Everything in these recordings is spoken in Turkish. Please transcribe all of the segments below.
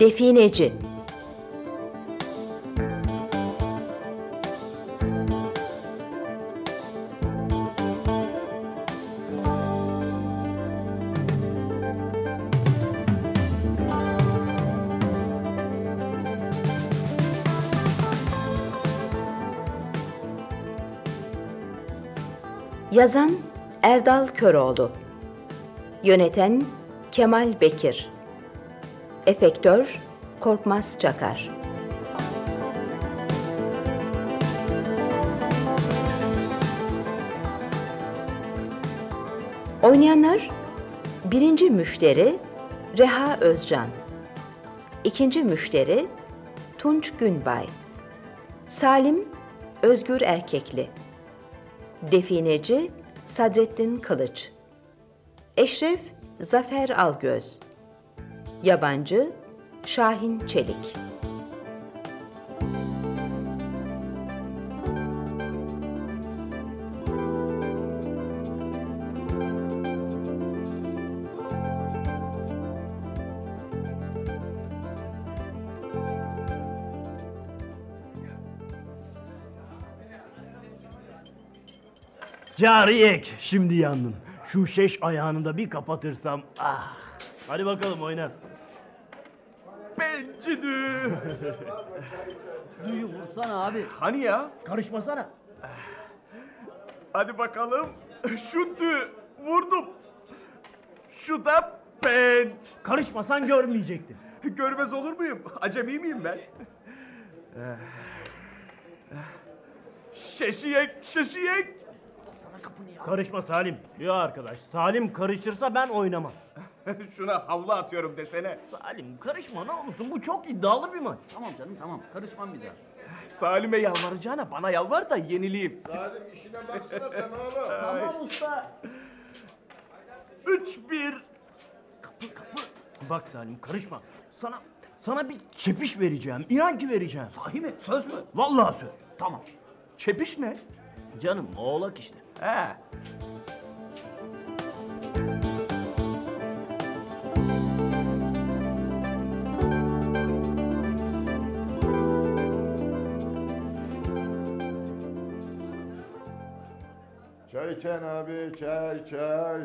Defineci. Yazan Erdal Köroğlu. Yöneten Kemal Bekir Efektör Korkmaz Çakar. Oynayanlar Birinci müşteri Reha Özcan İkinci müşteri Tunç Günbay Salim Özgür Erkekli Defineci Sadrettin Kılıç Eşref Zafer Algöz Yabancı Şahin Çelik Cariyek şimdi yandın. Şu şeş ayağını da bir kapatırsam ah. Hadi bakalım oyna. Bencidi. Duyu vursana abi. Hani ya? Karışmasana. Hadi bakalım. Şutu vurdum. Şu da penç. Karışmasan görmeyecektin. Görmez olur muyum? Acemi miyim ben? Şeşiyek, şeşiyek. Karışma Salim. Ya arkadaş Salim karışırsa ben oynamam. Şuna havlu atıyorum desene. Salim karışma ne olursun bu çok iddialı bir maç. Tamam canım tamam. Karışmam bir daha. Salim'e yalvaracağına bana yalvar da yenileyim. Salim işine baksana sen oğlum. Tamam usta. 3-1. Kapı kapı. Bak Salim karışma. Sana sana bir çepiş vereceğim. İnan ki vereceğim. Sahi mi? Söz mü? Vallahi söz. Tamam. Çepiş ne? Canım oğlak işte. He. Çay içen abi çay çay.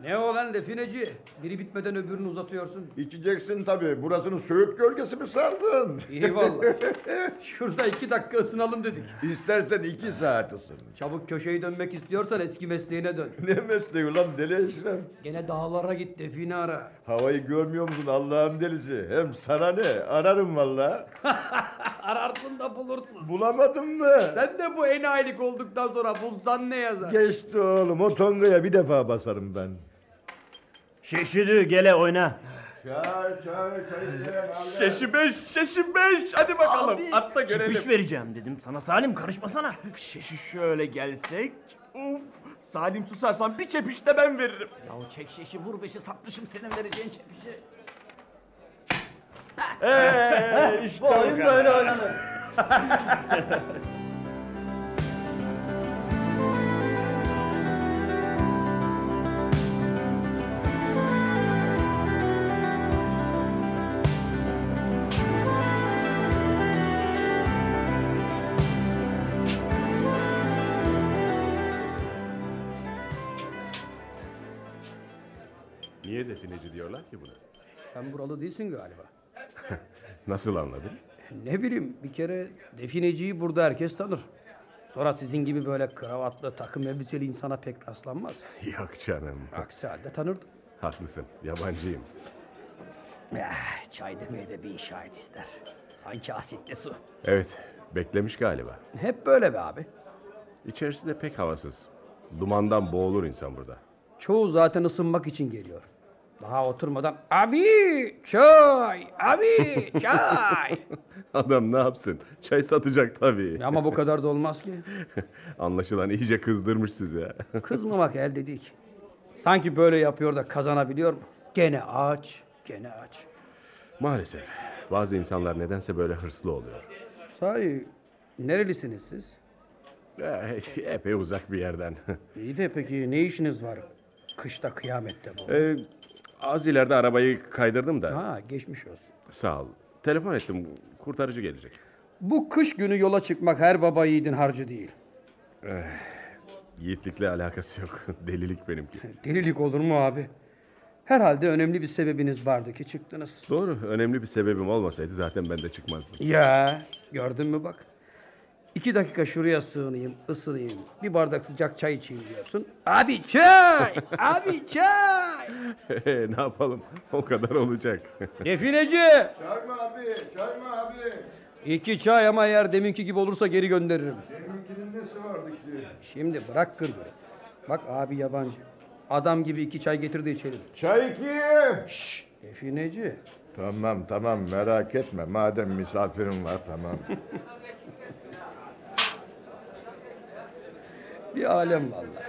Ne olan defineci? Biri bitmeden öbürünü uzatıyorsun. İçeceksin tabii. Burasını Söğüt gölgesi mi sandın? İyi vallahi. Şurada iki dakika ısınalım dedik. İstersen iki saat ısın. Çabuk köşeyi dönmek istiyorsan eski mesleğine dön. Ne mesleği ulan deli Eşref? Gene dağlara git define ara. Havayı görmüyor musun Allah'ın delisi? Hem sana ne? Ararım valla. Ararsın da bulursun. Bulamadın mı? Sen de bu enayilik olduktan sonra bulsan ne yazar? Geçti oğlum. O tongaya bir defa basarım ben. Şeşidü gele oyna. Çay çay çay abi. Şeşi beş, şeşi beş. Hadi bakalım. Abi, Atla görelim. Çepiş vereceğim dedim sana Salim karışmasana. Şeşi şöyle gelsek. Uf. Salim susarsan bir çepiş de ben veririm. Yahu çek şişi vur beşi satmışım senin vereceğin çepişi. Eee işte Bu oyun böyle oynanır. Sen buralı değilsin galiba. Nasıl anladın? Ne bileyim bir kere defineciyi burada herkes tanır. Sonra sizin gibi böyle kravatlı takım elbiseli insana pek rastlanmaz. Yok canım. Aksi halde tanırdım. Haklısın. Yabancıyım. Eh, çay demeye de bir şahit ister. Sanki asitli su. Evet. Beklemiş galiba. Hep böyle be abi. İçerisi de pek havasız. Dumandan boğulur insan burada. Çoğu zaten ısınmak için geliyor. Daha oturmadan abi çay, abi çay. Adam ne yapsın? Çay satacak tabii. Ama bu kadar da olmaz ki. Anlaşılan iyice kızdırmış sizi. ha. Kızmamak elde değil. Sanki böyle yapıyor da kazanabiliyor mu? Gene aç, gene aç. Maalesef. Bazı insanlar nedense böyle hırslı oluyor. Sahi nerelisiniz siz? Eh, Epey uzak bir yerden. İyi de peki ne işiniz var? Kışta kıyamette bu. Ee, az ileride arabayı kaydırdım da. Ha geçmiş olsun. Sağ ol. Telefon ettim. Kurtarıcı gelecek. Bu kış günü yola çıkmak her baba yiğidin harcı değil. Yiğitlikle alakası yok. Delilik benimki. Delilik olur mu abi? Herhalde önemli bir sebebiniz vardı ki çıktınız. Doğru. Önemli bir sebebim olmasaydı zaten ben de çıkmazdım. Ya gördün mü bak. İki dakika şuraya sığınayım, ısınayım. Bir bardak sıcak çay içeyim diyorsun. Abi çay! Abi çay! ne yapalım? O kadar olacak. Defineci! Çay mı abi? Çay mı abi? İki çay ama eğer deminki gibi olursa geri gönderirim. Benimkinin nesi vardı ki? Şimdi bırak gırgırı. Bak abi yabancı. Adam gibi iki çay getir de içelim. Çay kim? Şşş! Defineci. Tamam tamam merak etme. Madem misafirim var tamam. Bir alem vallahi.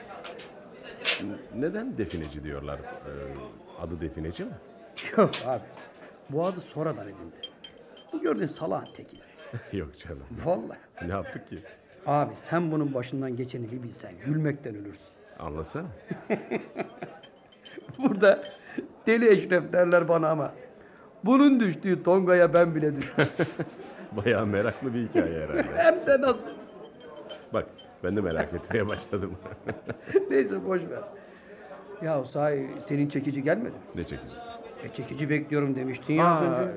Neden defineci diyorlar? Ee, adı defineci mi? Yok abi. Bu adı sonradan edindi. Bu gördüğün salağın teki. yok canım. Vallahi. Ne yaptık ki? Abi sen bunun başından geçeni bir bilsen gülmekten ölürsün. Anlasana. Burada deli eşref derler bana ama bunun düştüğü tongaya ben bile düştüm. Bayağı meraklı bir hikaye herhalde. Hem de nasıl. Ben de merak etmeye başladım. Neyse boş ver. Ya sahi senin çekici gelmedi mi? ne çekeceğiz? E çekici bekliyorum demiştin ya az önce.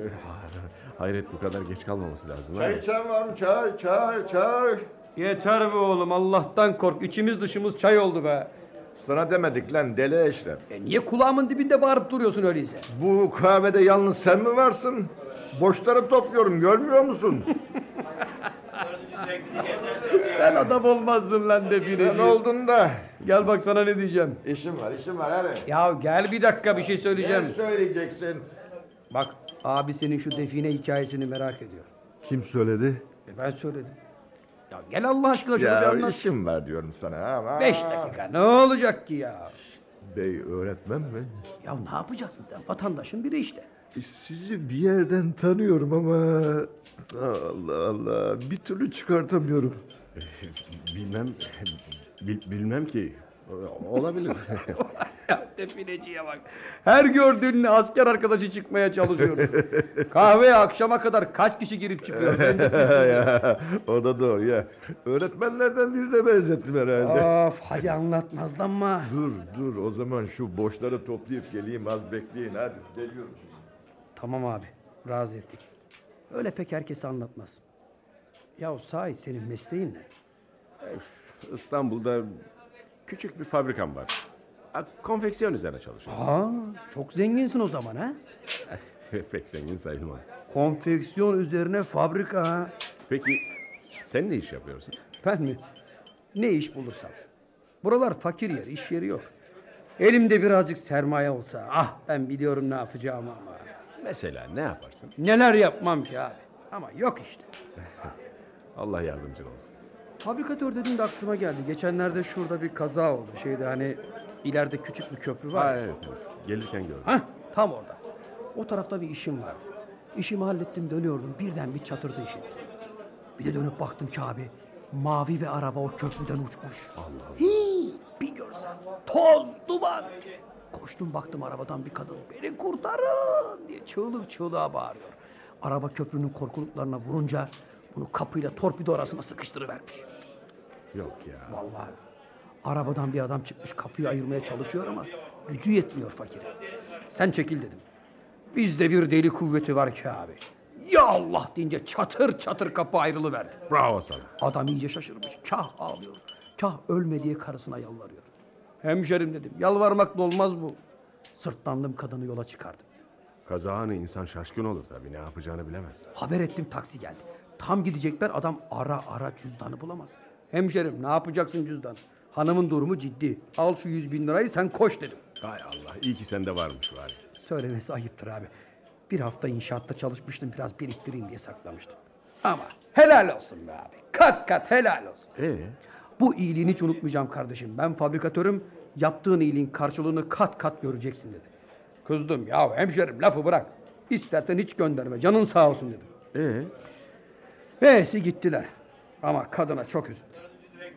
Hayret bu kadar geç kalmaması lazım. çay içen var mı? Çay çay çay. Yeter be oğlum Allah'tan kork. İçimiz dışımız çay oldu be. Sana demedik lan deli eşler. E niye kulağımın dibinde bağırıp duruyorsun öyleyse? Bu kahvede yalnız sen mi varsın? Boşları topluyorum görmüyor musun? Sen adam olmazsın lan de sen oldun da. Gel bak sana ne diyeceğim. İşim var işim var hadi. Ya gel bir dakika bir şey söyleyeceğim. Ne söyleyeceksin? Bak abi senin şu define hikayesini merak ediyor. Kim söyledi? E ben söyledim. Ya gel Allah aşkına şunu bir Ya anlat. işim var diyorum sana ama. Beş dakika ne olacak ki ya? Bey öğretmen mi? Ya ne yapacaksın sen? Vatandaşın biri işte. Sizi bir yerden tanıyorum ama Allah Allah bir türlü çıkartamıyorum. Bilmem bil- bilmem ki. Olabilir. ya defineciye bak. Her gördüğünle asker arkadaşı çıkmaya çalışıyor. Kahveye akşama kadar kaç kişi girip çıkıyor? Benzetmişsin ya. ya, o da doğru ya. Öğretmenlerden birine benzettim herhalde. of hadi anlat nazlanma. Dur dur o zaman şu boşları toplayıp geleyim az bekleyin hadi geliyorum. Tamam abi razı ettik. Öyle pek herkese anlatmaz. Ya sahi senin mesleğin ne? İstanbul'da küçük bir fabrikam var. Konfeksiyon üzerine çalışıyorum. Ha, çok zenginsin o zaman ha? Pek zengin sayılmam. Konfeksiyon üzerine fabrika ha. Peki sen ne iş yapıyorsun? Ben mi? Ne iş bulursam. Buralar fakir yer, iş yeri yok. Elimde birazcık sermaye olsa, ah ben biliyorum ne yapacağımı ama. Mesela ne yaparsın? Neler yapmam ki abi. Ama yok işte. Allah yardımcın olsun. Fabrikatör dedin de aklıma geldi. Geçenlerde şurada bir kaza oldu. Şeyde hani ileride küçük bir köprü var. Ha, evet, evet. Gelirken gördüm. Hah, tam orada. O tarafta bir işim vardı. İşimi hallettim dönüyordum. Birden bir çatırdı işittim. Bir de dönüp baktım ki abi. Mavi bir araba o köprüden uçmuş. Allah Hii, bir görsen. Toz, duman. Koştum baktım arabadan bir kadın. Beni kurtarın diye çığlık çığlığa bağırıyor. Araba köprünün korkuluklarına vurunca bunu kapıyla torpido arasına sıkıştırıvermiş. Yok ya. Vallahi arabadan bir adam çıkmış kapıyı ayırmaya çalışıyor ama gücü yetmiyor fakire. Sen çekil dedim. Bizde bir deli kuvveti var ki abi. Ya Allah deyince çatır çatır kapı ayrılıverdi. Bravo sana. Adam iyice şaşırmış. Kah ağlıyor. Kah ölme diye karısına yalvarıyor. Hemşerim dedim. Yalvarmakla olmaz bu. Sırtlandım kadını yola çıkardım. Kaza anı insan şaşkın olur tabii. Ne yapacağını bilemez. Haber ettim taksi geldi. Tam gidecekler adam ara ara cüzdanı bulamaz. Hemşerim ne yapacaksın cüzdan? Hanımın durumu ciddi. Al şu yüz bin lirayı sen koş dedim. Hay Allah. iyi ki sende varmış bari. Söylemesi ayıptır abi. Bir hafta inşaatta çalışmıştım biraz biriktireyim diye saklamıştım. Ama helal olsun be abi. Kat kat helal olsun. Ee? Bu iyiliğini hiç unutmayacağım kardeşim. Ben fabrikatörüm. Yaptığın iyiliğin karşılığını kat kat göreceksin dedi. Kızdım ya hemşerim lafı bırak. İstersen hiç gönderme canın sağ olsun dedim. Ee? Neyse gittiler. Ama kadına çok üzüldüm.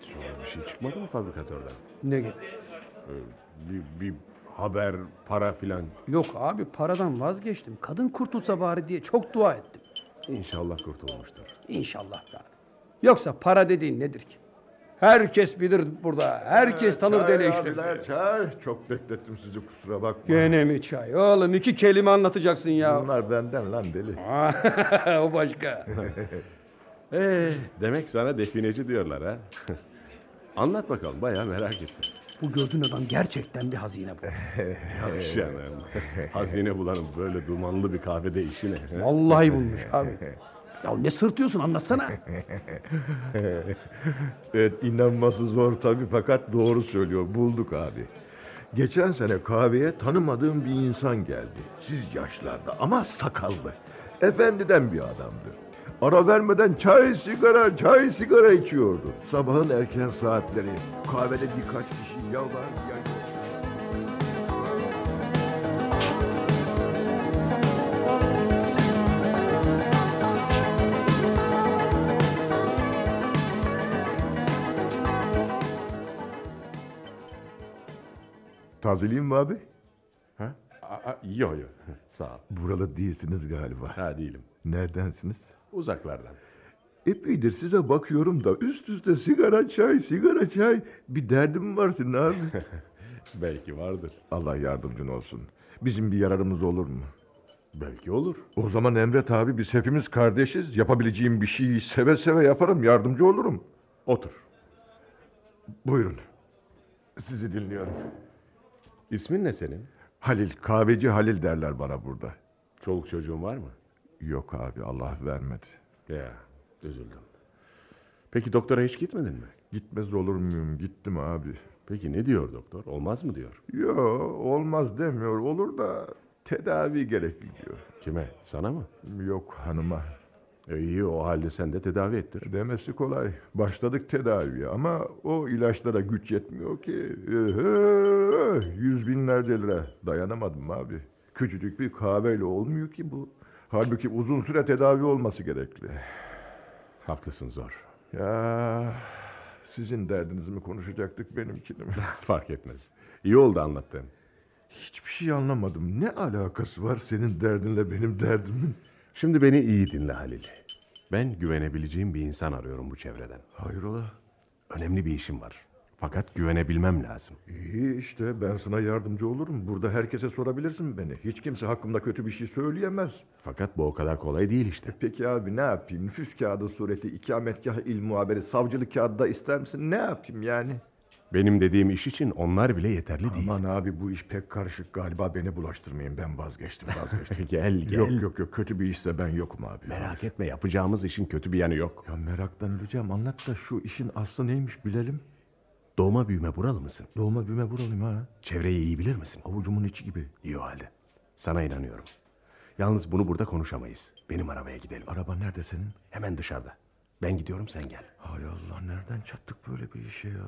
Sonra bir şey çıkmadı mı fabrikatörden? Ne gibi? Ee, bir, bir haber, para filan. Yok abi paradan vazgeçtim. Kadın kurtulsa bari diye çok dua ettim. İnşallah kurtulmuştur. İnşallah abi. Yoksa para dediğin nedir ki? Herkes bilir burada. Herkes tanır deli işte. çay. Çok beklettim sizi kusura bakma. Gene mi çay? Oğlum iki kelime anlatacaksın ya. Bunlar benden lan deli. o başka. Ee, demek sana defineci diyorlar ha. Anlat bakalım bayağı merak ettim. Bu gördüğün adam gerçekten bir hazine bu. Yok canım. Hazine bulanın böyle dumanlı bir kahvede işi ne? Vallahi bulmuş abi. Ya ne sırtıyorsun anlatsana. Evet inanması zor tabii fakat doğru söylüyor. Bulduk abi. Geçen sene kahveye tanımadığım bir insan geldi. Siz yaşlarda ama sakallı. Efendiden bir adamdı. Ara vermeden çay sigara çay sigara içiyordu. Sabahın erken saatleri kahvede birkaç kişi ya var ya yok. Tazeleyeyim mi abi? Ha? Yok yok. Sağ ol. Buralı değilsiniz galiba. Ha değilim. Neredensiniz? Uzaklardan. Epeydir size bakıyorum da üst üste sigara çay, sigara çay. Bir derdim var senin abi. Belki vardır. Allah yardımcın olsun. Bizim bir yararımız olur mu? Belki olur. O zaman Emret abi biz hepimiz kardeşiz. Yapabileceğim bir şeyi seve seve yaparım. Yardımcı olurum. Otur. Buyurun. Sizi dinliyorum. İsmin ne senin? Halil, kahveci Halil derler bana burada. Çoluk çocuğun var mı? Yok abi Allah vermedi. Ya üzüldüm. Peki doktora hiç gitmedin mi? Gitmez olur muyum? Gittim abi. Peki ne diyor doktor? Olmaz mı diyor? Yo olmaz demiyor. Olur da tedavi gerekli diyor. Kime? Sana mı? Yok hanıma. E iyi o halde sen de tedavi ettir. Demesi kolay. Başladık tedaviye ama o ilaçlara güç yetmiyor ki. Yüz binlerce lira. Dayanamadım abi. Küçücük bir kahveyle olmuyor ki bu. Halbuki uzun süre tedavi olması gerekli. Haklısın zor. Ya sizin derdinizi mi konuşacaktık benimkini mi? Fark etmez. İyi oldu anlattın. Hiçbir şey anlamadım. Ne alakası var senin derdinle benim derdimin? Şimdi beni iyi dinle Halil. Ben güvenebileceğim bir insan arıyorum bu çevreden. Hayrola? Önemli bir işim var. Fakat güvenebilmem lazım. İyi işte ben sana yardımcı olurum. Burada herkese sorabilirsin beni. Hiç kimse hakkımda kötü bir şey söyleyemez. Fakat bu o kadar kolay değil işte. Peki abi ne yapayım? Nüfus kağıdı sureti, ikametgah il muhaberi, savcılık kağıdı da ister misin? Ne yapayım yani? Benim dediğim iş için onlar bile yeterli değil. Aman abi bu iş pek karışık galiba beni bulaştırmayın. Ben vazgeçtim vazgeçtim. Gel gel. yok yok yok kötü bir işse ben yokum abi. Merak etme yapacağımız işin kötü bir yanı yok. Ya meraktan öleceğim. Anlat da şu işin aslı neymiş bilelim. Doğma büyüme buralı mısın? Doğma büyüme buralıyım ha. Çevreyi iyi bilir misin? Avucumun içi gibi. İyi o halde. Sana inanıyorum. Yalnız bunu burada konuşamayız. Benim arabaya gidelim. Araba nerede senin? Hemen dışarıda. Ben gidiyorum sen gel. Hay Allah nereden çattık böyle bir işe ya?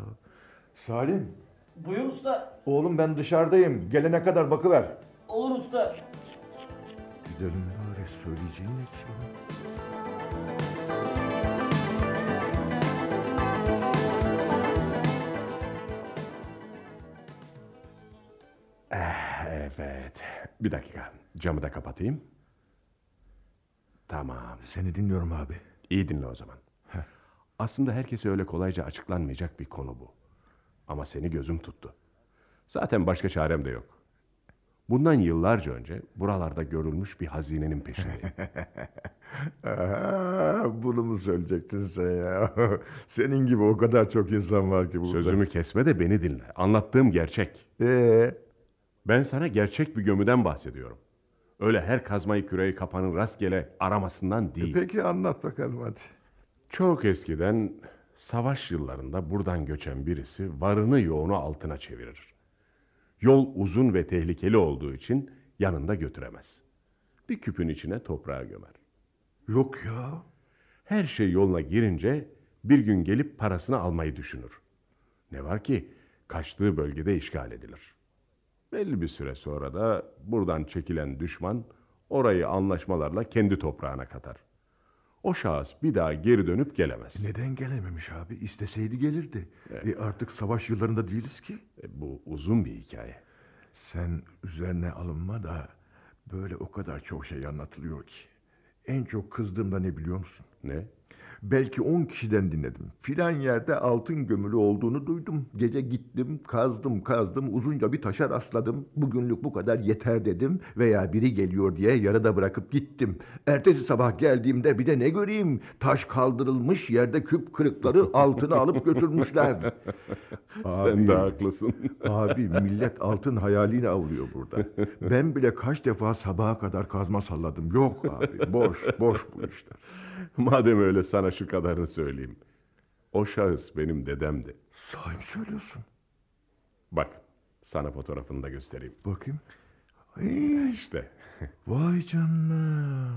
Salim. Buyur usta. Oğlum ben dışarıdayım. Gelene kadar bakıver. Olur usta. Gidelim bari söyleyeceğin ne ki Evet. Bir dakika. Camı da kapatayım. Tamam. Seni dinliyorum abi. İyi dinle o zaman. Aslında herkese öyle kolayca açıklanmayacak bir konu bu. Ama seni gözüm tuttu. Zaten başka çarem de yok. Bundan yıllarca önce buralarda görülmüş bir hazinenin peşindeyim. Bunu mu söyleyecektin sen ya? Senin gibi o kadar çok insan var ki burada. Sözümü kesme de beni dinle. Anlattığım gerçek. Ee, Ben sana gerçek bir gömüden bahsediyorum. Öyle her kazmayı küreği kapanın rastgele aramasından değil. peki anlat bakalım hadi. Çok eskiden savaş yıllarında buradan göçen birisi varını yoğunu altına çevirir. Yol uzun ve tehlikeli olduğu için yanında götüremez. Bir küpün içine toprağı gömer. Yok ya. Her şey yoluna girince bir gün gelip parasını almayı düşünür. Ne var ki kaçtığı bölgede işgal edilir. Belli bir süre sonra da buradan çekilen düşman orayı anlaşmalarla kendi toprağına katar. O şahıs bir daha geri dönüp gelemez. Neden gelememiş abi? İsteseydi gelirdi. E artık savaş yıllarında değiliz ki. E, Bu uzun bir hikaye. Sen üzerine alınma da böyle o kadar çok şey anlatılıyor ki. En çok kızdığım da ne biliyor musun? Ne? Belki on kişiden dinledim. Filan yerde altın gömülü olduğunu duydum. Gece gittim, kazdım, kazdım, uzunca bir taşa rastladım. Bugünlük bu kadar yeter dedim veya biri geliyor diye yarıda bırakıp gittim. Ertesi sabah geldiğimde bir de ne göreyim? Taş kaldırılmış, yerde küp kırıkları altını alıp götürmüşler. Sen de haklısın. Abi millet altın hayaliyle avlıyor burada. Ben bile kaç defa sabaha kadar kazma salladım. Yok abi, boş, boş bu işler. Madem öyle sana şu kadarını söyleyeyim. O şahıs benim dedemdi. Sahi mi söylüyorsun? Bak sana fotoğrafını da göstereyim. Bakayım. Ay, İşte vay canına.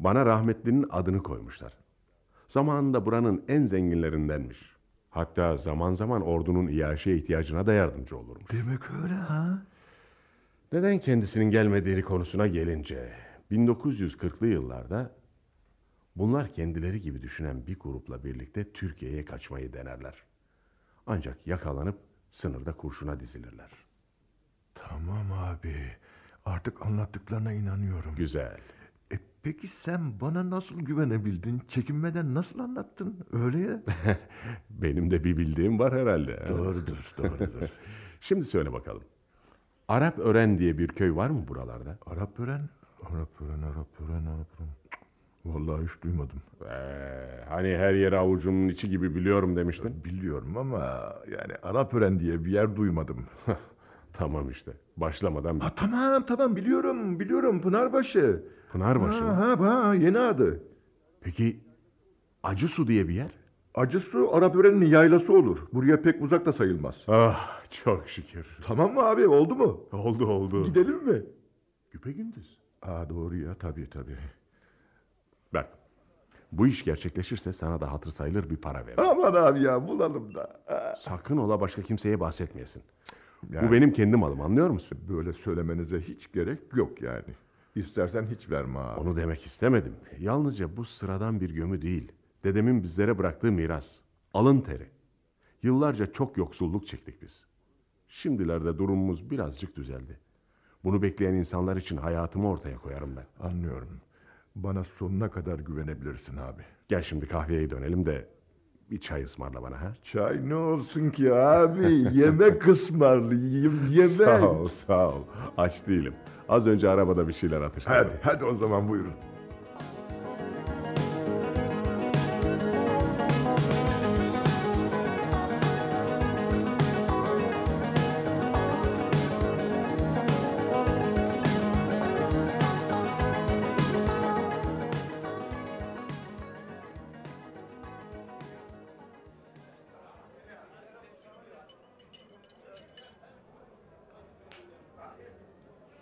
bana rahmetlinin adını koymuşlar. Zamanında buranın en zenginlerindenmiş. Hatta zaman zaman ordunun iaşe ihtiyacına da yardımcı olurmuş. Demek öyle ha? Neden kendisinin gelmediği konusuna gelince 1940'lı yıllarda bunlar kendileri gibi düşünen bir grupla birlikte Türkiye'ye kaçmayı denerler. Ancak yakalanıp sınırda kurşuna dizilirler. Tamam abi. Artık anlattıklarına inanıyorum. Güzel. E, peki sen bana nasıl güvenebildin? Çekinmeden nasıl anlattın? Öyle ya. Benim de bir bildiğim var herhalde. ha? doğrudur, doğrudur. Şimdi söyle bakalım. Arap Ören diye bir köy var mı buralarda? Arap öğren. Arap öğren, Arap öğren, Arap öğren. Vallahi hiç duymadım. Ee, hani her yeri avucumun içi gibi biliyorum demiştin. Biliyorum ama yani Arap öğren diye bir yer duymadım. Tamam işte. Başlamadan ha tamam tamam biliyorum biliyorum Pınarbaşı. Pınarbaşı mı? Ha, ha, ha yeni adı. Peki Acısu diye bir yer? Acısu Arap öğrenin yaylası olur. Buraya pek uzak da sayılmaz. Ah çok şükür. Tamam mı abi oldu mu? Oldu oldu. Gidelim mi? Güpe gündüz. Aa doğru ya tabii tabii. Bu iş gerçekleşirse sana da hatır sayılır bir para veririm. Aman abi ya bulalım da. Sakın ola başka kimseye bahsetmeyesin. Yani- Bu benim kendi malım anlıyor musun? Böyle söylemenize hiç gerek yok yani. İstersen hiç verme abi. Onu demek istemedim. Yalnızca bu sıradan bir gömü değil. Dedemin bizlere bıraktığı miras. Alın teri. Yıllarca çok yoksulluk çektik biz. Şimdilerde durumumuz birazcık düzeldi. Bunu bekleyen insanlar için hayatımı ortaya koyarım ben. Anlıyorum. Bana sonuna kadar güvenebilirsin abi. Gel şimdi kahveye dönelim de bir çay ısmarla bana ha. Çay ne olsun ki abi? yemek ısmarlayayım yemek. Sağ ol, sağ ol. Aç değilim. Az önce arabada bir şeyler atıştırdım. Hadi hadi o zaman buyurun.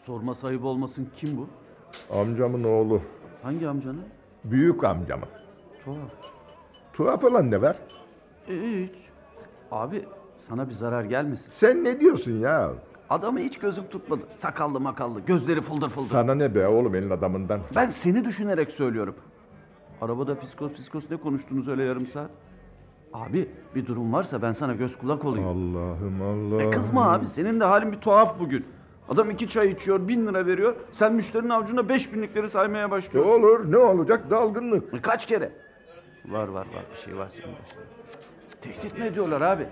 Sorma sayıp olmasın kim bu? Amcamın oğlu. Hangi amcanı? Büyük amcamın. Tuhaf. Tuhaf olan ne var? E, hiç. Abi sana bir zarar gelmesin. Sen ne diyorsun ya? Adamı hiç gözüm tutmadı. Sakallı makallı, gözleri fıldır fıldır. Sana ne be oğlum elin adamından? Ben seni düşünerek söylüyorum. Arabada fiskos fiskos ne konuştunuz öyle yarım saat? Abi bir durum varsa ben sana göz kulak olayım. Allah'ım Allah'ım. E kızma abi senin de halin bir tuhaf bugün. Adam iki çay içiyor bin lira veriyor. Sen müşterinin avucuna beş binlikleri saymaya başlıyorsun. Olur ne olacak dalgınlık. E, Kaç kere? Var var var bir şey var sende. Tehdit mi ediyorlar abi?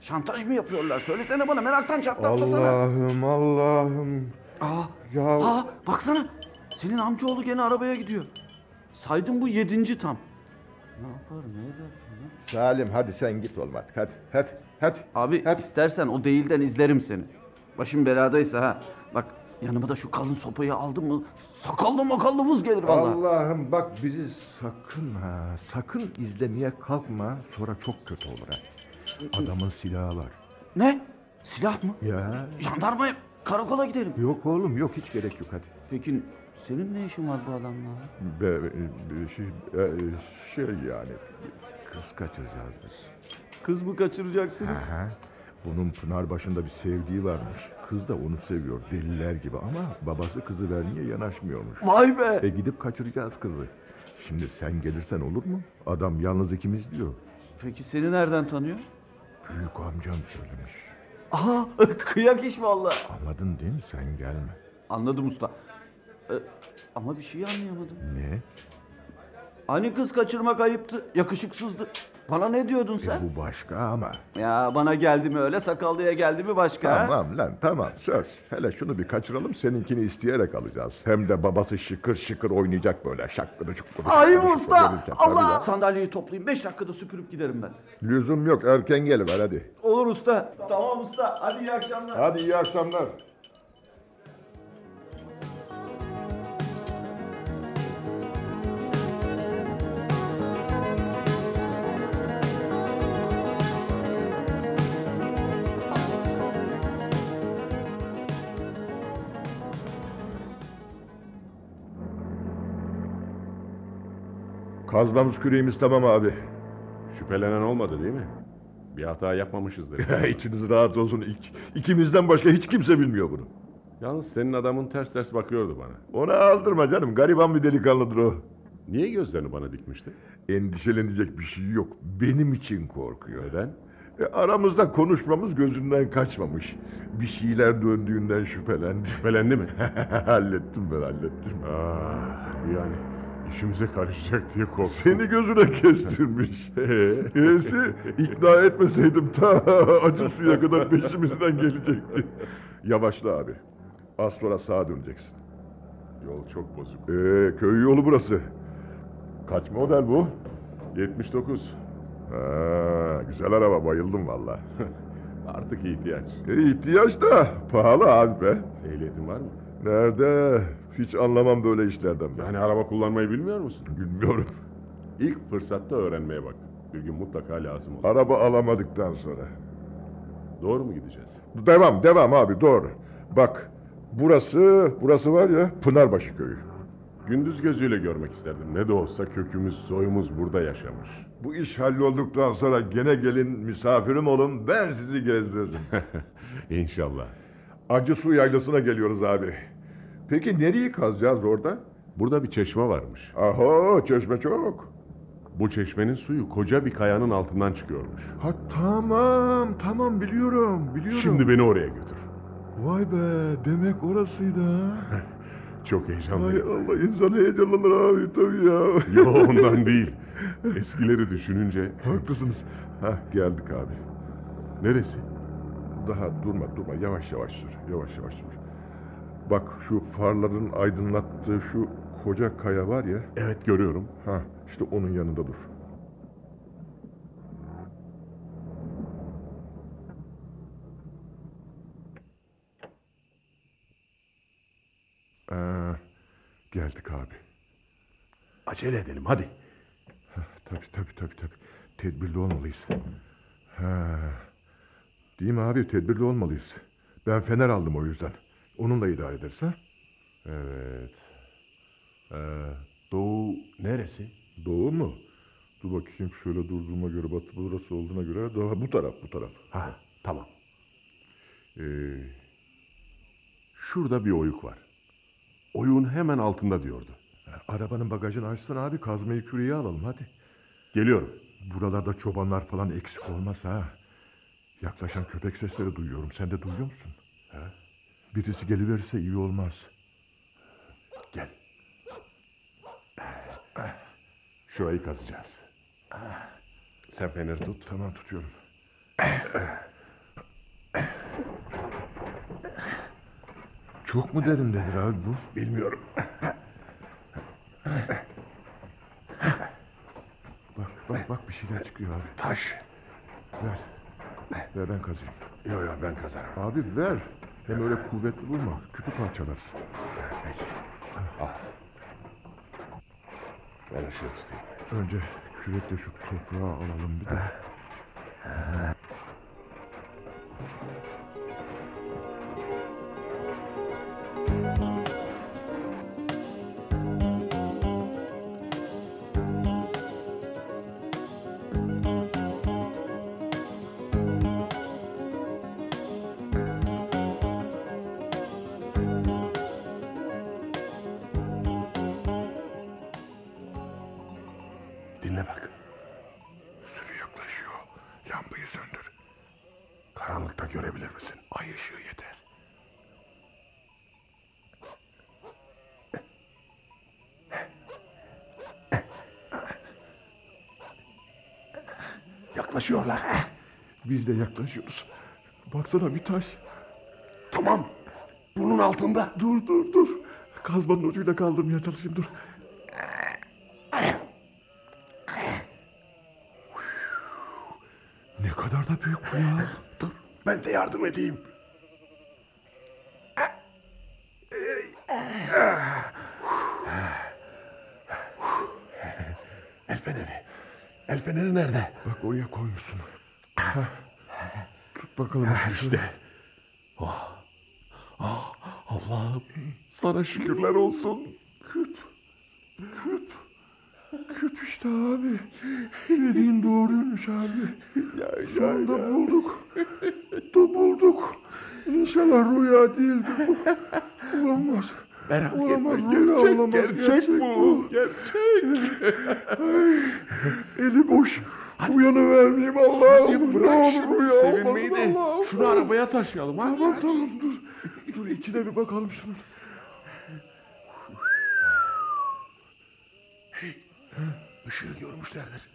Şantaj mı yapıyorlar? Söylesene bana meraktan çatlatmasana. Allah'ım Allah'ım. Aa, Ya aa baksana. Senin amcaoğlu gene arabaya gidiyor. Saydım bu yedinci tam. Ne yapar ne eder? ne- Salim hadi sen git oğlum artık hadi hadi hadi. Abi Hadi. istersen o değilden izlerim seni. Başım beladaysa ha. Bak yanıma da şu kalın sopayı aldım mı sakallı makallı vız gelir vallahi. Allah'ım bak bizi sakın ha sakın izlemeye kalkma sonra çok kötü olur ha. Adamın silahı var. Ne? Silah mı? Ya Jandarmaya, karakola gidelim. yok oğlum yok hiç gerek yok hadi. Peki senin ne işin var bu adamla? Be, be- şey, e, şey yani kız kaçıracağız biz. Kız mı kaçıracaksınız? Aha. Bunun Pınar başında bir sevdiği varmış. Kız da onu seviyor deliler gibi ama babası kızı vermeye yanaşmıyormuş. Vay be! E gidip kaçıracağız kızı. Şimdi sen gelirsen olur mu? Adam yalnız ikimiz diyor. Peki seni nereden tanıyor? Büyük amcam söylemiş. Aha kıyak iş vallahi. Anladın değil mi sen gelme. Anladım usta. Ee, ama bir şey anlayamadım. Ne? Hani kız kaçırmak ayıptı, yakışıksızdı. Bana ne diyordun sen? Bu başka ama. Ya bana geldi mi öyle, sakallıya geldi mi başka? ha? Tamam lan tamam söz. Hele şunu bir kaçıralım seninkini isteyerek alacağız. Hem de babası şıkır şıkır oynayacak böyle şakkıdı şukkıdı. Sahi mi şıkkıdı usta? Tabii Allah! ya. Sandalyeyi toplayayım, beş dakikada süpürüp giderim ben. Lüzum yok erken geliver hadi. Olur usta. Tamam usta, hadi iyi akşamlar. Hadi iyi akşamlar. Kazmamız küreğimiz tamam abi. Şüphelenen olmadı değil mi? Bir hata yapmamışızdır. İçiniz rahat olsun. İk- ikimizden başka hiç kimse bilmiyor bunu. Yalnız senin adamın ters ters bakıyordu bana. Ona aldırma canım. Gariban bir delikanlıdır o. Niye gözlerini bana dikmişti? Endişelenecek bir şey yok. Benim için korkuyor. Neden? E, aramızda konuşmamız gözünden kaçmamış. Bir şeyler döndüğünden şüphelendi. Şüphelendi mi? hallettim ben hallettim. Ah, yani işimize karışacak diye korktum. Seni gözüne kestirmiş. E'si ikna etmeseydim ta acı suya kadar peşimizden gelecekti. Yavaşla abi. Az sonra sağa döneceksin. Yol çok bozuk. Ee, köy yolu burası. Kaç model bu? 79. Ha, güzel araba bayıldım valla. Artık ihtiyaç. E, ihtiyaç da pahalı abi be. Ehliyetin var mı? Nerede? Hiç anlamam böyle işlerden ben. Yani araba kullanmayı bilmiyor musun? Bilmiyorum. İlk fırsatta öğrenmeye bak. Bir gün mutlaka lazım olur. Araba alamadıktan sonra. Doğru mu gideceğiz? Devam, devam abi doğru. Bak, burası, burası var ya Pınarbaşı köyü. Gündüz gözüyle görmek isterdim. Ne de olsa kökümüz, soyumuz burada yaşamış. Bu iş hallolduktan sonra gene gelin misafirim olun ben sizi gezdiririm. İnşallah. Acı su yaylasına geliyoruz abi. Peki nereyi kazacağız orada? Burada bir çeşme varmış. Aho çeşme çok. Bu çeşmenin suyu koca bir kayanın altından çıkıyormuş. Ha tamam tamam biliyorum biliyorum. Şimdi beni oraya götür. Vay be demek orasıydı ha. Çok heyecanlıyım. Allah insan heyecanlanır abi tabii ya. Yo ondan değil. Eskileri düşününce. Haklısınız. Ha geldik abi. Neresi? Daha durma durma yavaş yavaş sür. Yavaş yavaş sür. Bak şu farların aydınlattığı şu koca kaya var ya. Evet görüyorum. Ha işte onun yanında dur. Ee, geldik abi. Acele edelim hadi. Tabii tabii tabii tabii. Tedbirli olmalıyız. Ha. Değil mi abi? Tedbirli olmalıyız. Ben fener aldım o yüzden. Onunla idare ederiz ha? Evet. Ee, doğu neresi? Doğu mu? Dur bakayım şöyle durduğuma göre batı burası olduğuna göre daha bu taraf bu taraf. Ha tamam. Ee, şurada bir oyuk var. Oyuğun hemen altında diyordu. Arabanın bagajını açsın abi kazmayı küreği alalım hadi. Geliyorum. Buralarda çobanlar falan eksik olmaz ha. Yaklaşan köpek sesleri duyuyorum. Sen de duyuyor musun? Ha? Birisi geliverirse iyi olmaz. Gel. Şurayı kazacağız. Sen feneri tut. Tamam tutuyorum. Çok mu derindedir abi bu? Bilmiyorum. Bak bak bak bir şeyler çıkıyor abi. Taş. Ver. Ver ben kazayım. Yo yo ben kazarım. Abi ver. Hem öyle kuvvetli vurma. Küpü parçalarsın. Peki. Al. Ben ışığı tutayım. Önce kürekle şu toprağı alalım bir de. Görebilir misin? Ay ışığı yeter. Yaklaşıyorlar. Biz de yaklaşıyoruz. Baksana bir taş. Tamam. Bunun altında. Dur dur dur. Kazmanın ucuyla kaldırmaya çalışayım dur. Ne kadar da büyük bu ya. dur ben de yardım edeyim. El feneri. El feneri nerede? Bak oraya koymuşsun. Tut bakalım. işte. Oh. Oh, Allah'ım sana şükürler olsun. Küp. Küp. Küp işte abi. Dediğin doğruymuş abi. Ya, Sonunda bulduk. Da bulduk. İnşallah rüya değildir bu. Olamaz. Merak olamaz, etme. Rüya gerçek, olamaz. gerçek, gerçek bu. Gerçek. Ay, eli boş. Uyanıvermeyeyim Allah'ım. Bırak Ne şimdi olur sevinmeyi de şunu arabaya taşıyalım hadi. Tamam tamam dur. Dur içine bir bakalım şunun. Işığı görmüşlerdir.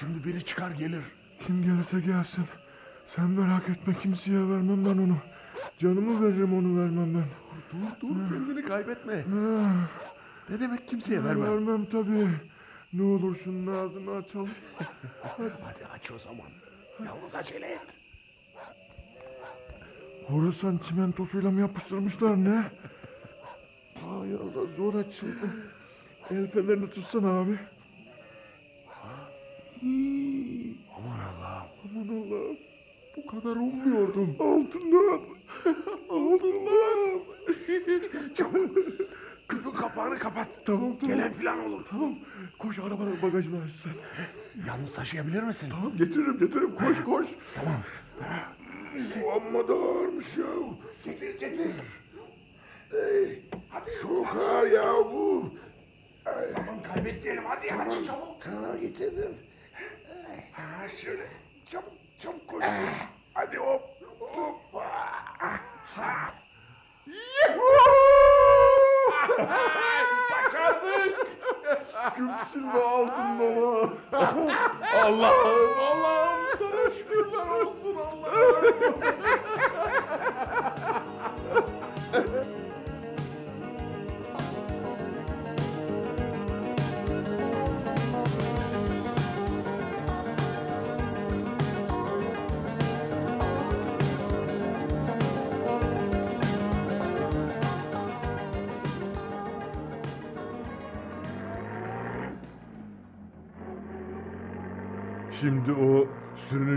Şimdi biri çıkar gelir. Kim gelirse gelsin. Sen merak etme kimseye vermem ben onu. Canımı veririm onu vermem ben. Dur dur kendini kaybetme. Ne demek kimseye vermem. Vermem tabii. Ne olur şunun ağzını açalım. Hadi aç o zaman. Yalnız acele et. Horasan çimentosuyla mı yapıştırmışlar ne? Hay Allah zor açıldı. El fenerini tutsana abi. Aman Allah'ım. Aman Allah'ım. Bu kadar ummuyordum. Altından. Altından. Çabuk. Küpün kapağını kapat. Tamam tamam. Gelen falan olur. Tamam. Koş arabanın bagajını aç sen. Yalnız taşıyabilir misin? Tamam getiririm getiririm. Koş koş. Tamam. Bu amma da ağırmış ya. Getir getir. Ey, hadi çok ağır ya bu. Zaman kaybetmeyelim hadi hadi çabuk. Tamam getirdim. Ha şöyle. Çabuk çabuk koş. Hadi hop. Başardık. Gümsün ve altın baba. Allah'ım Allah'ım sana şükürler olsun Allah'ım.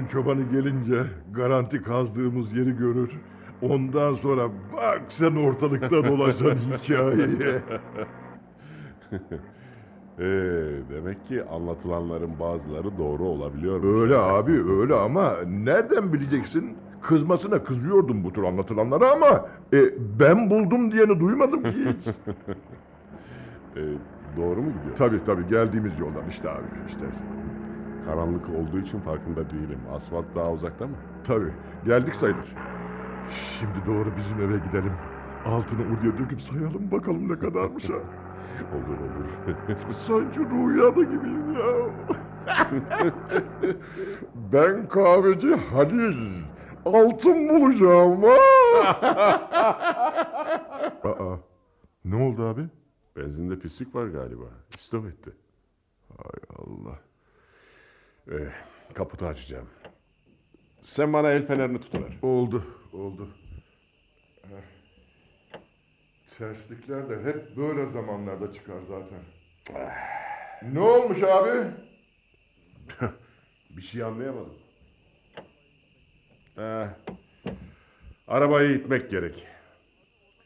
Çobanı gelince garanti kazdığımız yeri görür. Ondan sonra bak sen ortalıkta dolaşan hikayeye. Ee, demek ki anlatılanların bazıları doğru olabiliyor. Öyle abi öyle ama nereden bileceksin? Kızmasına kızıyordum bu tür anlatılanlara ama e, ben buldum diyeni duymadım ki hiç. Ee, doğru mu gidiyor? tabii tabii geldiğimiz yoldan işte abi işte. Karanlık olduğu için farkında değilim. Asfalt daha uzakta mı? Tabii geldik sayılır. Şimdi doğru bizim eve gidelim. Altını oraya döküp sayalım bakalım ne kadarmış ha. Olur olur. Sanki rüyada gibiyim ya. ben kahveci Halil. Altın bulacağım ha. Aa, ne oldu abi? Benzinde pislik var galiba. İstop etti. Hay Allah. Ee, kaputu açacağım. Sen bana el fenerini tutuver. Oldu, oldu. Terslikler de hep böyle zamanlarda çıkar zaten. Ne olmuş abi? Bir şey anlayamadım. Ee, arabayı itmek gerek.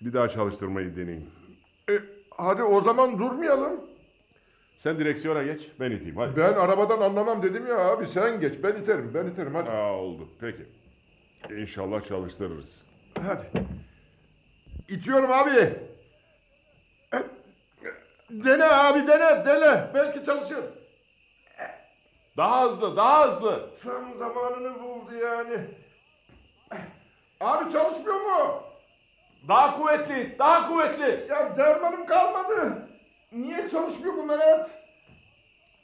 Bir daha çalıştırmayı deneyeyim. E, hadi o zaman durmayalım. Sen direksiyona geç, ben iteyim. Hadi. Ben arabadan anlamam dedim ya abi sen geç ben iterim ben iterim hadi. Aa, oldu. Peki. İnşallah çalıştırırız. Hadi. İtiyorum abi. Dene abi dene dene belki çalışır. Daha hızlı, daha hızlı. Tam zamanını buldu yani. Abi çalışmıyor mu? Daha kuvvetli, daha kuvvetli. Ya dermanım kalmadı. Niye çalışmıyor bu Mehmet?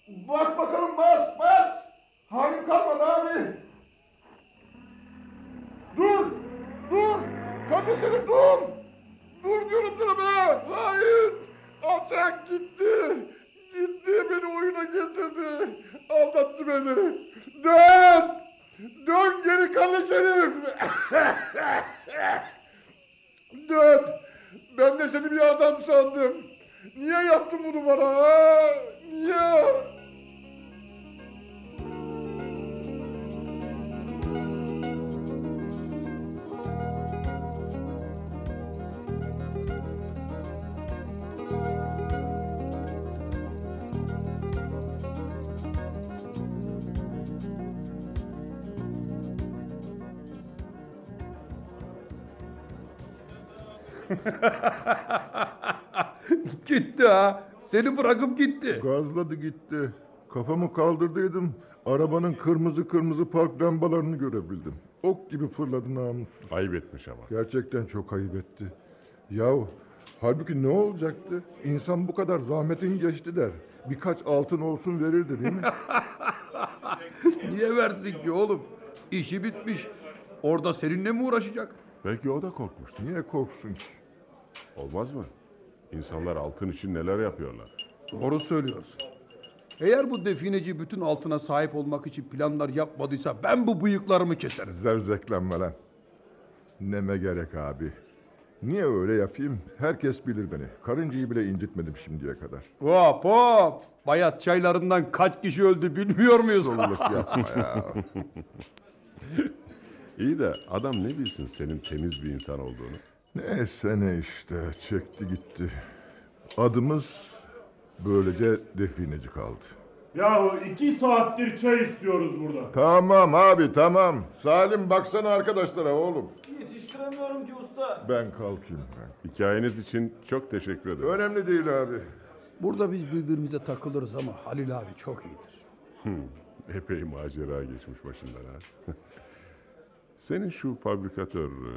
Bas bakalım bas bas. Halim kalmadı abi. Dur. Dur. Kardeşlerim dur. Dur diyorum sana be. Hayır. Alçak gitti. Gitti beni oyuna getirdi. Aldattı beni. Dön. Dön geri kardeşlerim. Dön. Ben de seni bir adam sandım. Niye yaptın bunu bana ha? Niye? gitti ha. Seni bırakıp gitti. Gazladı gitti. Kafamı kaldırdıydım. Arabanın kırmızı kırmızı park lambalarını görebildim. Ok gibi fırladı namussuz. Ayıp etmiş ama. Gerçekten çok ayıp etti. Yahu halbuki ne olacaktı? İnsan bu kadar zahmetin geçti der. Birkaç altın olsun verirdi değil mi? Niye versin ki oğlum? İşi bitmiş. Orada seninle mi uğraşacak? Belki o da korkmuştu. Niye korksun ki? Olmaz mı? İnsanlar altın için neler yapıyorlar. Doğru söylüyorsun. Eğer bu defineci bütün altına sahip olmak için planlar yapmadıysa ben bu bıyıklarımı keserim. Zevzeklenme lan. Neme gerek abi. Niye öyle yapayım? Herkes bilir beni. Karıncayı bile incitmedim şimdiye kadar. Hop hop. Bayat çaylarından kaç kişi öldü bilmiyor muyuz? Soluluk yapma ya. İyi de adam ne bilsin senin temiz bir insan olduğunu. Neyse ne işte. Çekti gitti. Adımız böylece defineci kaldı. Yahu iki saattir çay istiyoruz burada. Tamam abi tamam. Salim baksana arkadaşlara oğlum. Yetiştiremiyorum ki usta. Ben kalkayım ben. Hikayeniz için çok teşekkür ederim. Önemli değil abi. Burada biz birbirimize takılırız ama Halil abi çok iyidir. Epey macera geçmiş başından ha. Senin şu fabrikatör e,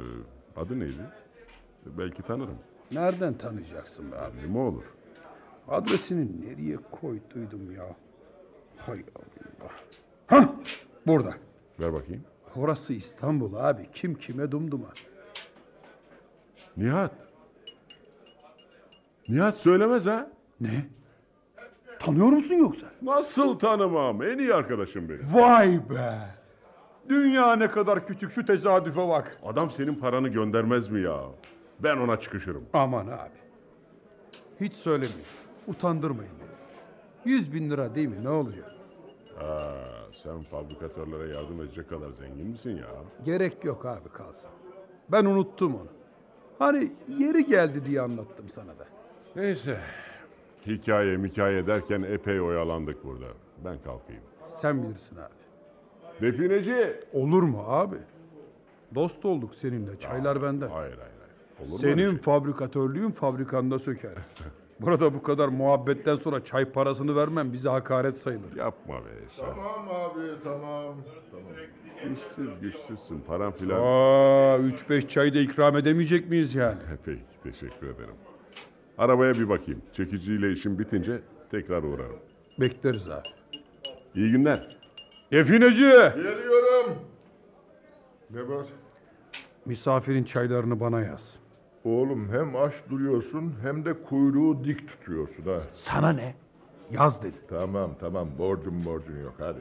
adı neydi? Belki tanırım. Nereden tanıyacaksın be abi? Ne olur? Adresini nereye koyduydum ya? Hay Allah. Hah! Burada. Ver bakayım. Orası İstanbul abi. Kim kime dumduma. Nihat. Nihat söylemez ha. Ne? Tanıyor musun yoksa? Nasıl tanımam? En iyi arkadaşım benim. Vay be! Dünya ne kadar küçük şu tesadüfe bak. Adam senin paranı göndermez mi ya? Ben ona çıkışırım. Aman abi. Hiç söylemeyin. Utandırmayın beni. Yüz bin lira değil mi? Ne olacak? Aa, sen fabrikatörlere yardım edecek kadar zengin misin ya? Gerek yok abi kalsın. Ben unuttum onu. Hani yeri geldi diye anlattım sana da. Neyse. Hikaye hikaye derken epey oyalandık burada. Ben kalkayım. Sen bilirsin abi. Defineci. Olur mu abi? Dost olduk seninle. Çaylar benden. Hayır hayır hayır. Olur Senin şey? fabrikatörlüğün fabrikanda söker. Burada bu kadar muhabbetten sonra çay parasını vermem bize hakaret sayılır. Yapma be sen. Tamam abi tamam. Tamam. Güçsüz güçsüzsün paran filan. Aa, üç beş çay da ikram edemeyecek miyiz yani? Peki teşekkür ederim. Arabaya bir bakayım. Çekiciyle işim bitince tekrar uğrarım. Bekleriz abi. İyi günler. Defineci! Geliyorum. Ne var? Misafirin çaylarını bana yaz. Oğlum hem aç duruyorsun hem de kuyruğu dik tutuyorsun ha. Sana ne? Yaz dedim. Tamam tamam borcum borcun yok hadi.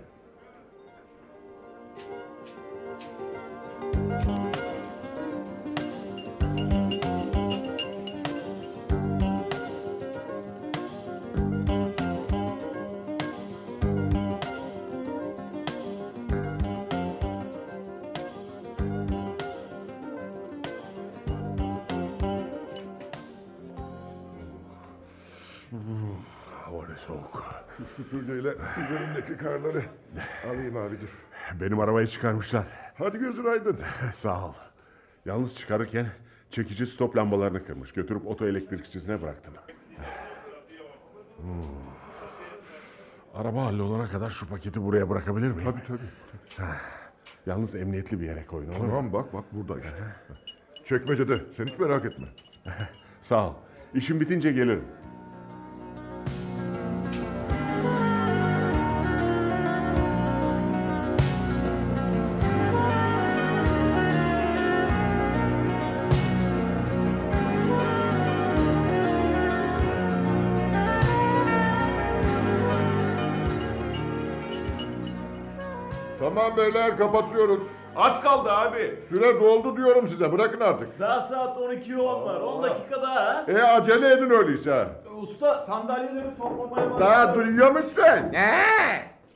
Karları alayım abi dur. Benim arabayı çıkarmışlar. Hadi gözün aydın. Sağ ol. Yalnız çıkarırken çekici stop lambalarını kırmış. Götürüp oto elektrikçisine bıraktım. Hmm. Araba hallolana kadar şu paketi buraya bırakabilir miyim? Tabii tabii. Yalnız emniyetli bir yere koyun. olur mu? Tamam bak bak burada işte. Çekmecede. Sen hiç merak etme. Sağ ol. İşim bitince gelirim. Beyler kapatıyoruz. Az kaldı abi. Süre doldu diyorum size. Bırakın artık. Daha saat 12'ye 10 var. 10 dakika daha ha. E acele edin öyleyse. Usta sandalyeleri toplamaya var. Daha duyuyor musun? Ne?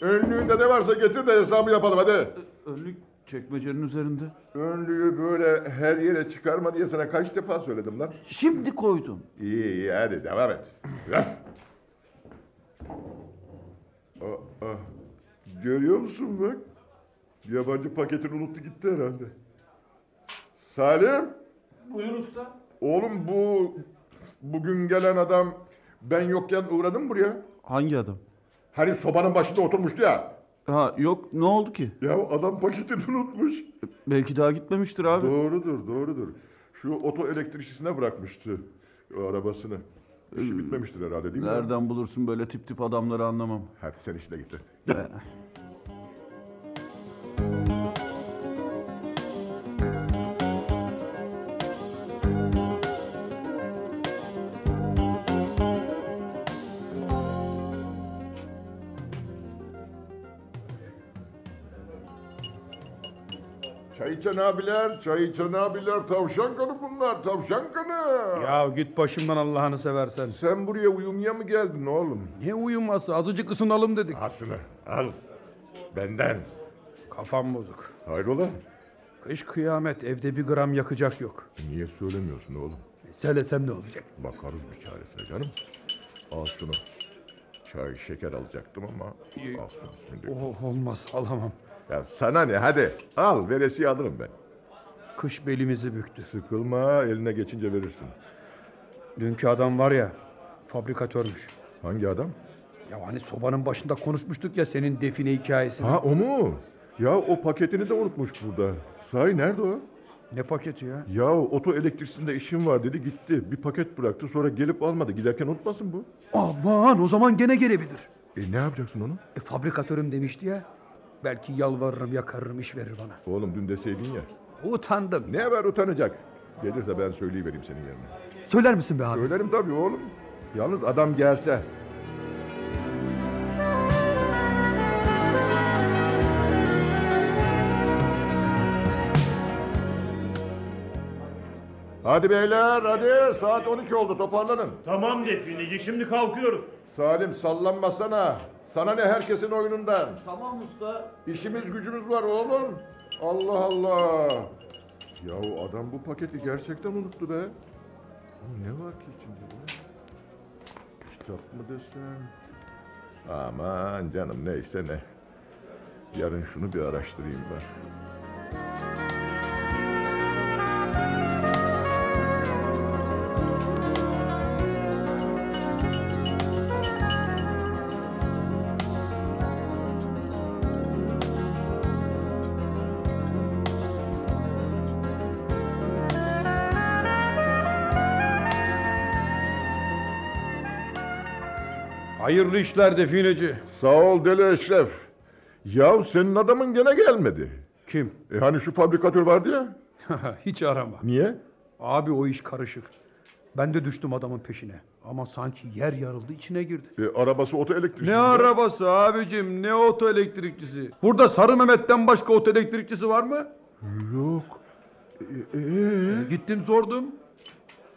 Önlüğünde ne varsa getir de hesabı yapalım hadi. Önlük çekmecenin üzerinde. Önlüğü böyle her yere çıkarma diye sana kaç defa söyledim lan. Şimdi koydum. İyi iyi hadi devam et. Aa, aa. Görüyor musun bak? Yabancı paketini unuttu gitti herhalde. Salim, Buyur usta. oğlum bu bugün gelen adam ben yokken uğradı mı buraya? Hangi adam? Hani sobanın başında oturmuştu ya. Ha yok ne oldu ki? Ya adam paketini unutmuş. Belki daha gitmemiştir abi. Doğrudur, doğrudur. Şu oto elektrikçisine bırakmıştı o arabasını. İşi bitmemiştir herhalde değil mi? Nereden bulursun böyle tip tip adamları anlamam. Hadi sen işine git. İçen abiler, çay içen abiler, tavşan kanı bunlar, tavşan kanı. Ya git başımdan Allah'ını seversen. Sen buraya uyumaya mı geldin oğlum? Ne uyuması? Azıcık ısınalım dedik. Asını al. Benden. Kafam bozuk. Hayrola? Kış kıyamet evde bir gram yakacak yok. Niye söylemiyorsun oğlum? Söylesem ne olacak? Bakarız bir çaresine canım. Al şunu. Çay, şeker alacaktım ama İyi. al şunu şimdi. Oh, olmaz alamam. Ya sana ne hadi al veresiye alırım ben. Kış belimizi büktü. Sıkılma eline geçince verirsin. Dünkü adam var ya fabrikatörmüş. Hangi adam? Ya hani sobanın başında konuşmuştuk ya senin define hikayesini. Ha o mu? Ya o paketini de unutmuş burada. Sahi nerede o? Ne paketi ya? Ya oto elektrikçisinde işim var dedi gitti. Bir paket bıraktı sonra gelip almadı. Giderken unutmasın bu. Aman o zaman gene gelebilir. E ne yapacaksın onu? E, fabrikatörüm demişti ya. Belki yalvarırım yakarırım iş verir bana. Oğlum dün deseydin ya. Utandım. Ne var utanacak? Gelirse ben söyleyivereyim senin yerine. Söyler misin be abi? Söylerim tabii oğlum. Yalnız adam gelse. Hadi beyler hadi saat 12 oldu toparlanın. Tamam defineci şimdi kalkıyoruz. Salim sallanmasana. Sana ne herkesin oyunundan. Tamam usta. İşimiz gücümüz var oğlum. Allah Allah. Yahu adam bu paketi gerçekten unuttu be. Ne var ki içinde be? Kitap mı desem? Aman canım neyse ne. Yarın şunu bir araştırayım ben. Hayırlı işler defineci. Sağ ol Deli Eşref. Ya senin adamın gene gelmedi. Kim? E hani şu fabrikatör vardı ya? Hiç arama. Niye? Abi o iş karışık. Ben de düştüm adamın peşine. Ama sanki yer yarıldı içine girdi. E, arabası oto elektrikçisi. Ne arabası abicim ne oto elektrikçisi. Burada Sarı Mehmet'ten başka oto elektrikçisi var mı? Yok. E, e, E, gittim sordum.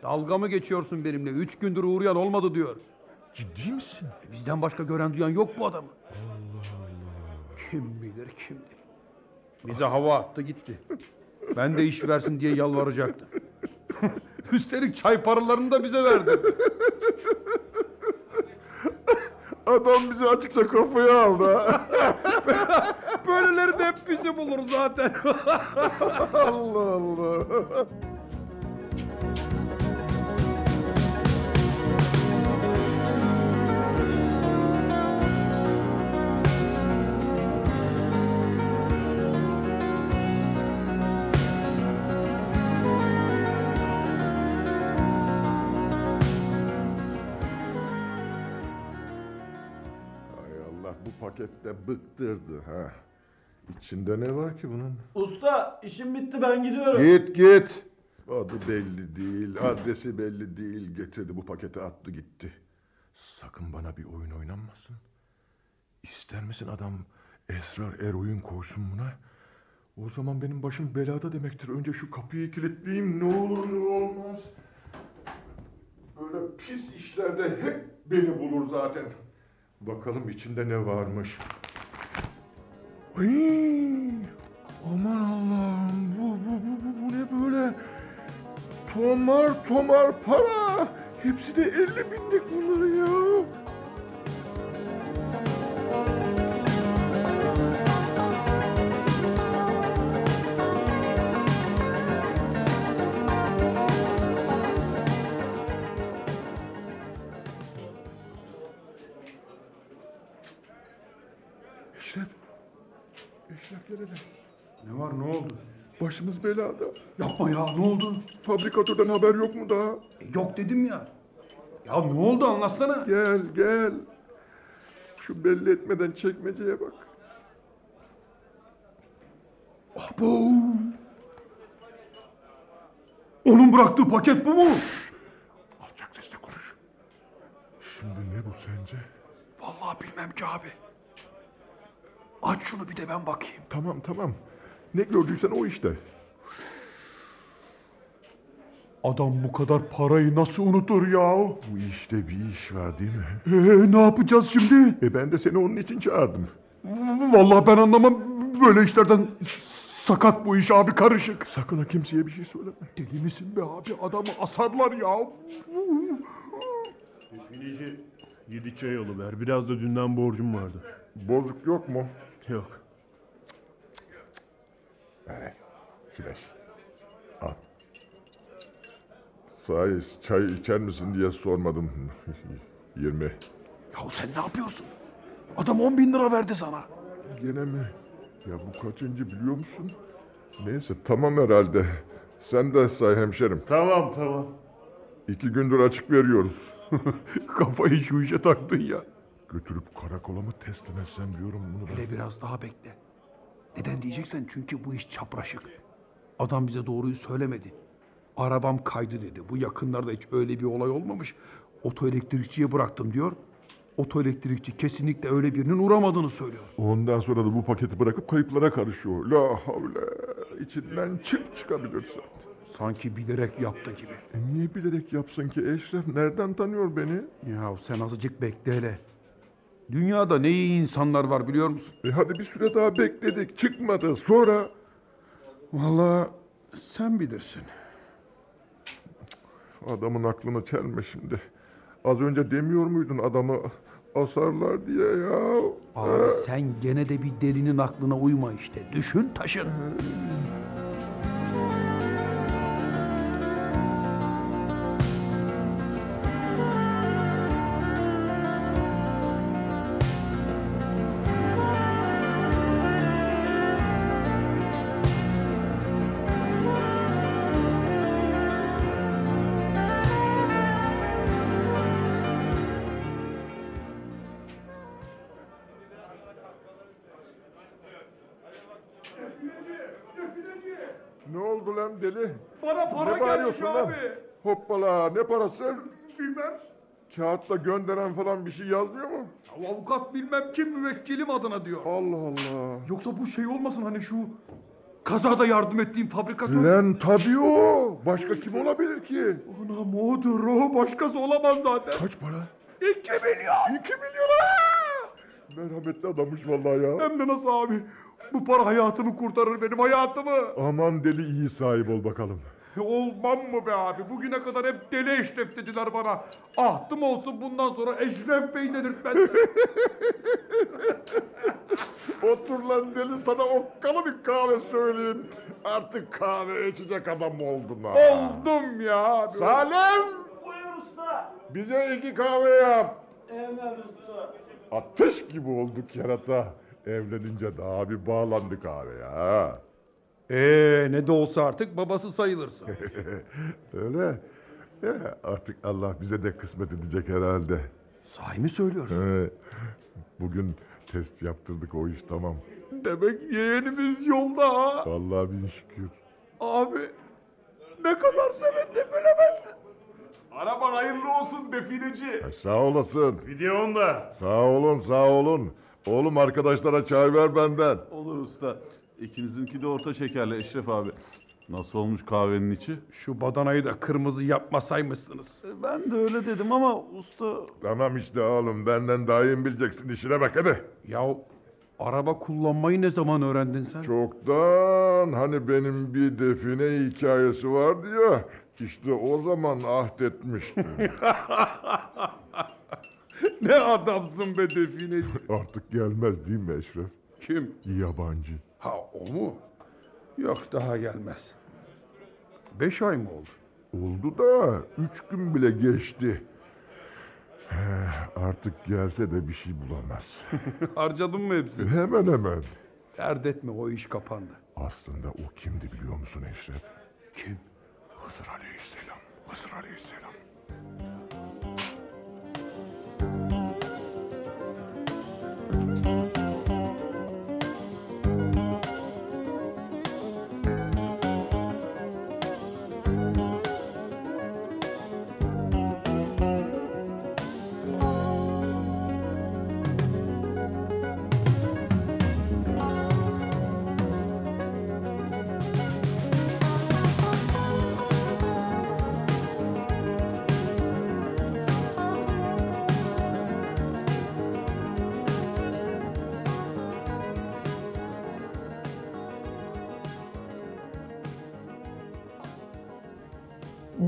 Dalga mı geçiyorsun benimle? Üç gündür uğrayan olmadı diyor. Ciddi misin? E, bizden başka gören duyan yok bu adamı. Kim bilir kimdi. Bize hava attı gitti. Ben de iş versin diye yalvaracaktım. Üstelik çay paralarını da bize verdi. Adam bizi açıkça kafaya aldı ha. Böyleleri de hep bizi bulur zaten. Allah Allah. Pakette bıktırdı ha. İçinde ne var ki bunun? Usta işim bitti ben gidiyorum. Git git. Adı belli değil, adresi belli değil. Getirdi bu paketi attı gitti. Sakın bana bir oyun oynanmasın. İster misin adam esrar er oyun koysun buna? O zaman benim başım belada demektir. Önce şu kapıyı kilitleyeyim ne olur ne olmaz. Böyle pis işlerde hep beni bulur zaten. Bakalım içinde ne varmış. Ay, aman Allah'ım bu, bu, bu, bu, bu ne böyle? Tomar tomar para. Hepsi de 50 binlik bunların ya. Başımız belada. Yapma ya ne oldu? Fabrikatörden haber yok mu daha? E, yok dedim ya. Ya ne oldu anlatsana. Gel gel. Şu belli etmeden çekmeceye bak. Abo! Onun bıraktığı paket bu mu? Alçak sesle konuş. Şimdi ne bu sence? Vallahi bilmem ki abi. Aç şunu bir de ben bakayım. Tamam tamam. Ne gördüysen o işte. Adam bu kadar parayı nasıl unutur ya? Bu işte bir iş var değil mi? Ee, ne yapacağız şimdi? E ben de seni onun için çağırdım. Vallahi ben anlamam böyle işlerden. Sakat bu iş abi karışık. Sakın ha kimseye bir şey söyleme. Deli misin be abi? Adamı asarlar ya. Definici yedi çay ver. Biraz da dünden borcum vardı. Bozuk yok mu? Yok. Evet. Kireç. Al. Sahi çay içer misin diye sormadım. 20. Ya sen ne yapıyorsun? Adam 10 bin lira verdi sana. Gene mi? Ya bu kaçıncı biliyor musun? Neyse tamam herhalde. Sen de say hemşerim. Tamam tamam. İki gündür açık veriyoruz. Kafayı şu işe taktın ya. Götürüp karakola mı teslim etsem diyorum bunu. Hele biraz daha bekle. Neden diyeceksen çünkü bu iş çapraşık. Adam bize doğruyu söylemedi. Arabam kaydı dedi. Bu yakınlarda hiç öyle bir olay olmamış. Oto elektrikçiye bıraktım diyor. Oto elektrikçi kesinlikle öyle birinin uğramadığını söylüyor. Ondan sonra da bu paketi bırakıp kayıplara karışıyor. La havle. İçinden çık çıkabilirsin. Sanki bilerek yaptı gibi. E niye bilerek yapsın ki Eşref? Nereden tanıyor beni? Ya sen azıcık bekle hele. Dünyada ne iyi insanlar var biliyor musun? E hadi bir süre daha bekledik. Çıkmadı. Sonra... Vallahi sen bilirsin. Adamın aklını çelme şimdi. Az önce demiyor muydun adamı asarlar diye ya? Abi sen gene de bir delinin aklına uyma işte. Düşün taşın. Ne parası? Bilmem. Kağıtla gönderen falan bir şey yazmıyor mu? Ya avukat bilmem kim müvekkilim adına diyor. Allah Allah. Yoksa bu şey olmasın hani şu kazada yardım ettiğim fabrikatör. Lan tabii o. Başka kim olabilir ki? Anam odur o başkası olamaz zaten. Kaç para? İki milyon. İki milyon. Aa! Merhametli adammış vallahi ya. Hem de nasıl abi? Bu para hayatımı kurtarır benim hayatımı. Aman deli iyi sahip ol bakalım. Olmam mı be abi? Bugüne kadar hep deli eşref dediler bana. Ahtım olsun bundan sonra Eşref Bey dedirtmez. Otur lan deli sana okkalı bir kahve söyleyeyim. Artık kahve içecek adam oldun ha. Oldum ya abi. Salim! Buyur usta. Bize iki kahve yap. Hemen usta. Ateş gibi olduk yarata. Evlenince daha bir bağlandık abi ya. Ee ne de olsa artık babası sayılırsın. Öyle. Ya artık Allah bize de kısmet edecek herhalde. Sahi mi söylüyorsun? He, Bugün test yaptırdık o iş tamam. Demek yeğenimiz yolda ha. Vallahi bin şükür. Abi ne kadar sevindim bilemezsin. Araban hayırlı olsun defineci. Ay, sağ olasın. Videon da. Sağ olun sağ olun. Oğlum arkadaşlara çay ver benden. Olur usta. İkinizinki de orta şekerli Eşref abi. Nasıl olmuş kahvenin içi? Şu badanayı da kırmızı yapmasaymışsınız. E, Ben de öyle dedim ama usta... Tamam işte oğlum benden daha iyi bileceksin işine bak hadi. Ya araba kullanmayı ne zaman öğrendin sen? Çoktan hani benim bir define hikayesi vardı ya. İşte o zaman ahdetmiştim. Ne adamsın be defineci. Artık gelmez değil mi Eşref? Kim? Yabancı. Ha o mu? Yok daha gelmez. Beş ay mı oldu? Oldu da üç gün bile geçti. Eh, Artık gelse de bir şey bulamaz. Harcadın mı hepsini? hemen hemen. Dert etme o iş kapandı. Aslında o kimdi biliyor musun Eşref? Kim? Hızır Aleyhisselam. Hızır Aleyhisselam.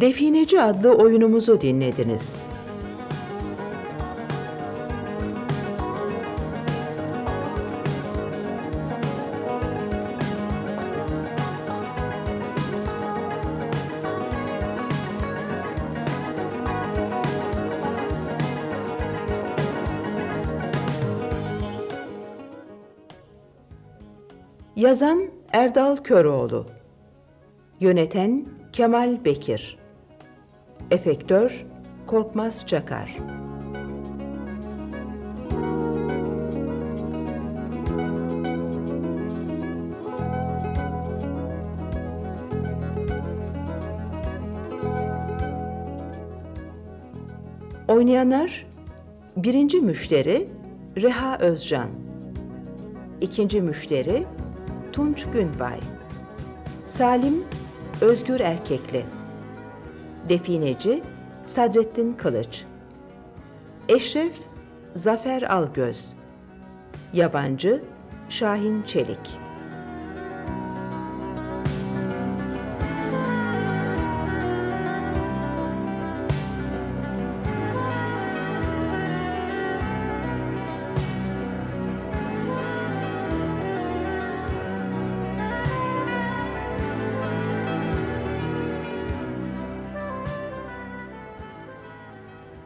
Defineci adlı oyunumuzu dinlediniz. Yazan Erdal Köroğlu Yöneten Kemal Bekir Efektör Korkmaz Çakar. Oynayanlar Birinci müşteri Reha Özcan. İkinci müşteri Tunç Günbay. Salim Özgür Erkekli Defineci Sadrettin Kılıç. Eşref Zafer Algöz. Yabancı Şahin Çelik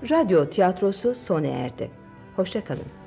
Radyo tiyatrosu sona erdi. Hoşçakalın.